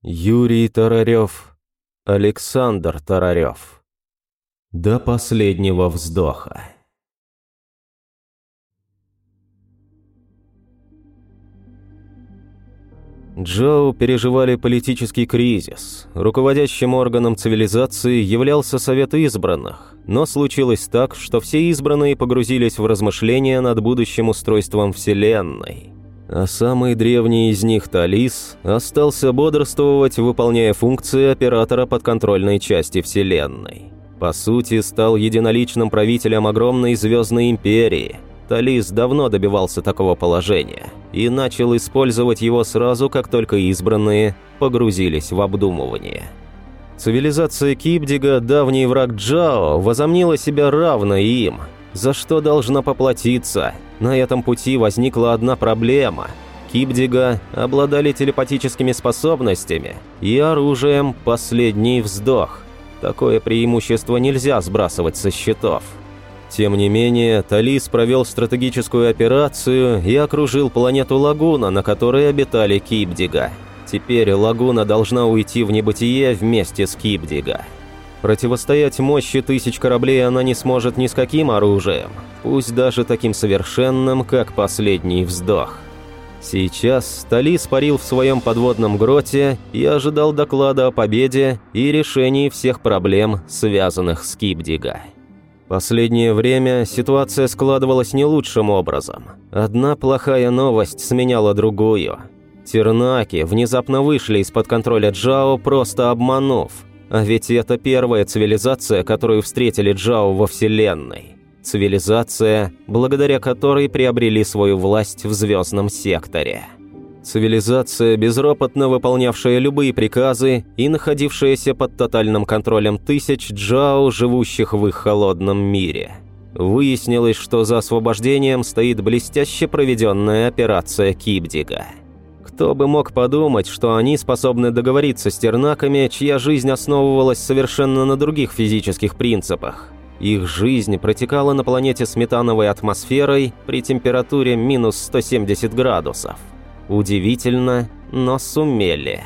Юрий Тарарев, Александр Тарарев. До последнего вздоха. Джоу переживали политический кризис. Руководящим органом цивилизации являлся Совет Избранных, но случилось так, что все избранные погрузились в размышления над будущим устройством Вселенной. А самый древний из них, Талис, остался бодрствовать, выполняя функции оператора подконтрольной части Вселенной. По сути, стал единоличным правителем огромной звездной империи – Талис давно добивался такого положения и начал использовать его сразу, как только избранные погрузились в обдумывание. Цивилизация Кипдига, давний враг Джао, возомнила себя равной им, за что должна поплатиться. На этом пути возникла одна проблема. Кипдига обладали телепатическими способностями и оружием «Последний вздох». Такое преимущество нельзя сбрасывать со счетов. Тем не менее, Талис провел стратегическую операцию и окружил планету Лагуна, на которой обитали Кипдига. Теперь Лагуна должна уйти в небытие вместе с Кипдига. Противостоять мощи тысяч кораблей она не сможет ни с каким оружием, пусть даже таким совершенным, как последний вздох. Сейчас Талис парил в своем подводном гроте и ожидал доклада о победе и решении всех проблем, связанных с Кипдига. Последнее время ситуация складывалась не лучшим образом. Одна плохая новость сменяла другую. Тернаки внезапно вышли из-под контроля Джао, просто обманув. А ведь это первая цивилизация, которую встретили Джао во Вселенной. Цивилизация, благодаря которой приобрели свою власть в звездном секторе. Цивилизация, безропотно выполнявшая любые приказы и находившаяся под тотальным контролем тысяч джао, живущих в их холодном мире. Выяснилось, что за освобождением стоит блестяще проведенная операция Кибдига. Кто бы мог подумать, что они способны договориться с тернаками, чья жизнь основывалась совершенно на других физических принципах. Их жизнь протекала на планете с метановой атмосферой при температуре минус 170 градусов. Удивительно, но сумели.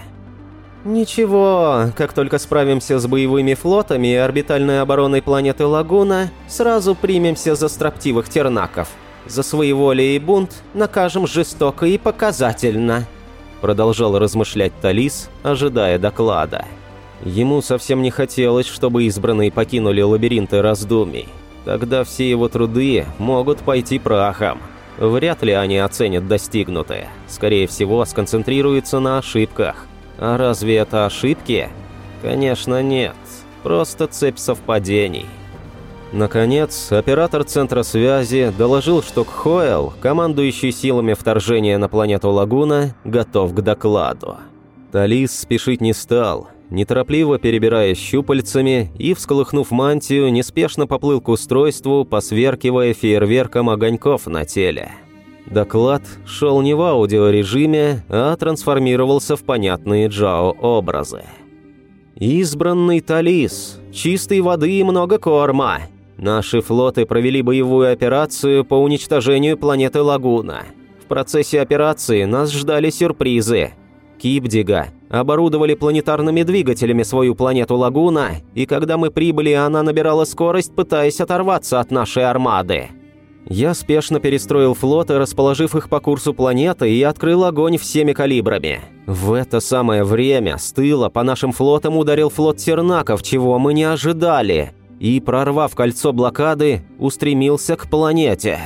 «Ничего, как только справимся с боевыми флотами и орбитальной обороной планеты Лагуна, сразу примемся за строптивых тернаков. За своеволие и бунт накажем жестоко и показательно», продолжал размышлять Талис, ожидая доклада. Ему совсем не хотелось, чтобы избранные покинули лабиринты раздумий. Тогда все его труды могут пойти прахом. Вряд ли они оценят достигнутое. Скорее всего, сконцентрируются на ошибках. А разве это ошибки? Конечно, нет. Просто цепь совпадений. Наконец, оператор центра связи доложил, что Кхоэл, командующий силами вторжения на планету Лагуна, готов к докладу. Талис спешить не стал, неторопливо перебирая щупальцами и, всколыхнув мантию, неспешно поплыл к устройству, посверкивая фейерверком огоньков на теле. Доклад шел не в аудиорежиме, а трансформировался в понятные Джао-образы. «Избранный Талис, чистой воды и много корма. Наши флоты провели боевую операцию по уничтожению планеты Лагуна. В процессе операции нас ждали сюрпризы. Кипдига оборудовали планетарными двигателями свою планету Лагуна, и когда мы прибыли, она набирала скорость, пытаясь оторваться от нашей армады. Я спешно перестроил флот, расположив их по курсу планеты, и открыл огонь всеми калибрами. В это самое время с тыла по нашим флотам ударил флот Тернаков, чего мы не ожидали, и, прорвав кольцо блокады, устремился к планете.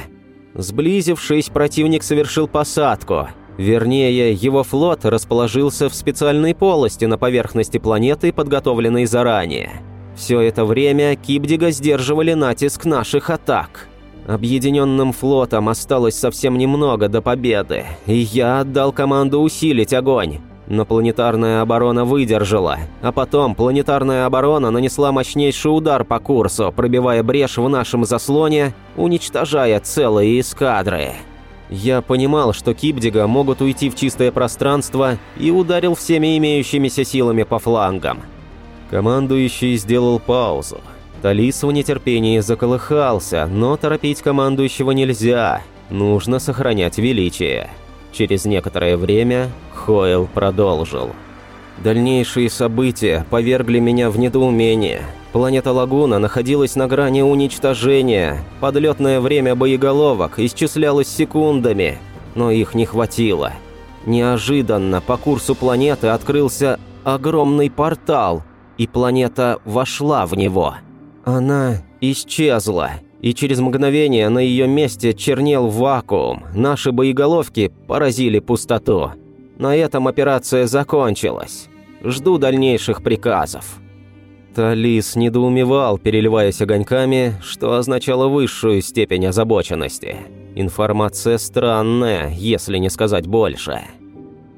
Сблизившись, противник совершил посадку – Вернее, его флот расположился в специальной полости на поверхности планеты, подготовленной заранее. Все это время Кибдига сдерживали натиск наших атак. Объединенным флотом осталось совсем немного до победы, и я отдал команду усилить огонь. Но планетарная оборона выдержала, а потом планетарная оборона нанесла мощнейший удар по курсу, пробивая брешь в нашем заслоне, уничтожая целые эскадры. Я понимал, что Кипдига могут уйти в чистое пространство и ударил всеми имеющимися силами по флангам. Командующий сделал паузу. Талис в нетерпении заколыхался, но торопить командующего нельзя, нужно сохранять величие. Через некоторое время Хойл продолжил. Дальнейшие события повергли меня в недоумение. Планета Лагуна находилась на грани уничтожения. Подлетное время боеголовок исчислялось секундами, но их не хватило. Неожиданно по курсу планеты открылся огромный портал, и планета вошла в него. Она исчезла, и через мгновение на ее месте чернел вакуум. Наши боеголовки поразили пустоту. На этом операция закончилась. Жду дальнейших приказов». Талис недоумевал, переливаясь огоньками, что означало высшую степень озабоченности. Информация странная, если не сказать больше.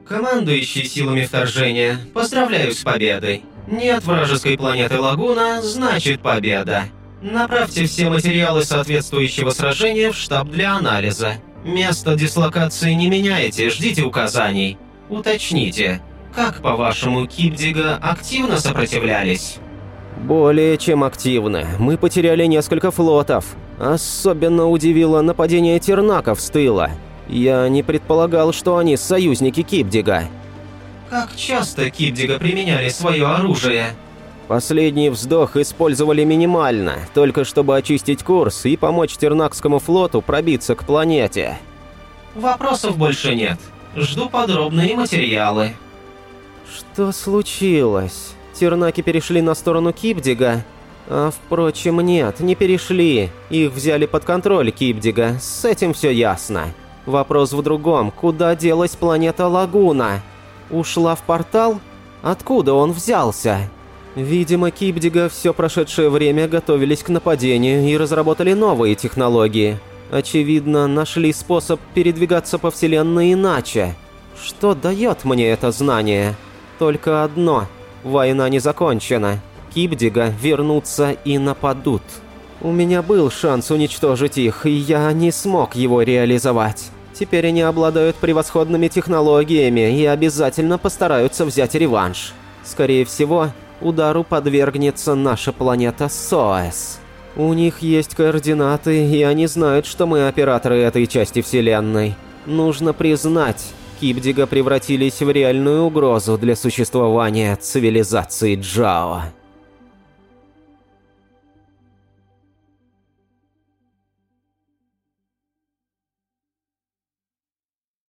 Командующий силами вторжения, поздравляю с победой. Нет вражеской планеты Лагуна, значит победа. Направьте все материалы соответствующего сражения в штаб для анализа. Место дислокации не меняйте, ждите указаний. Уточните, как, по-вашему, Кипдига активно сопротивлялись? Более чем активно. Мы потеряли несколько флотов. Особенно удивило нападение тернаков с тыла. Я не предполагал, что они союзники Кипдига. Как часто Кипдига применяли свое оружие? Последний вздох использовали минимально, только чтобы очистить курс и помочь Тернакскому флоту пробиться к планете. Вопросов больше нет. Жду подробные материалы. Что случилось? Тернаки перешли на сторону Кипдига? А впрочем, нет, не перешли. Их взяли под контроль Кипдига, с этим все ясно. Вопрос в другом, куда делась планета Лагуна? Ушла в портал? Откуда он взялся? Видимо, Кипдига все прошедшее время готовились к нападению и разработали новые технологии. Очевидно, нашли способ передвигаться по Вселенной иначе. Что дает мне это знание? Только одно – война не закончена. Кипдига вернутся и нападут. У меня был шанс уничтожить их, и я не смог его реализовать. Теперь они обладают превосходными технологиями и обязательно постараются взять реванш. Скорее всего, удару подвергнется наша планета Соэс. У них есть координаты, и они знают, что мы операторы этой части Вселенной. Нужно признать, Кипдига превратились в реальную угрозу для существования цивилизации Джао.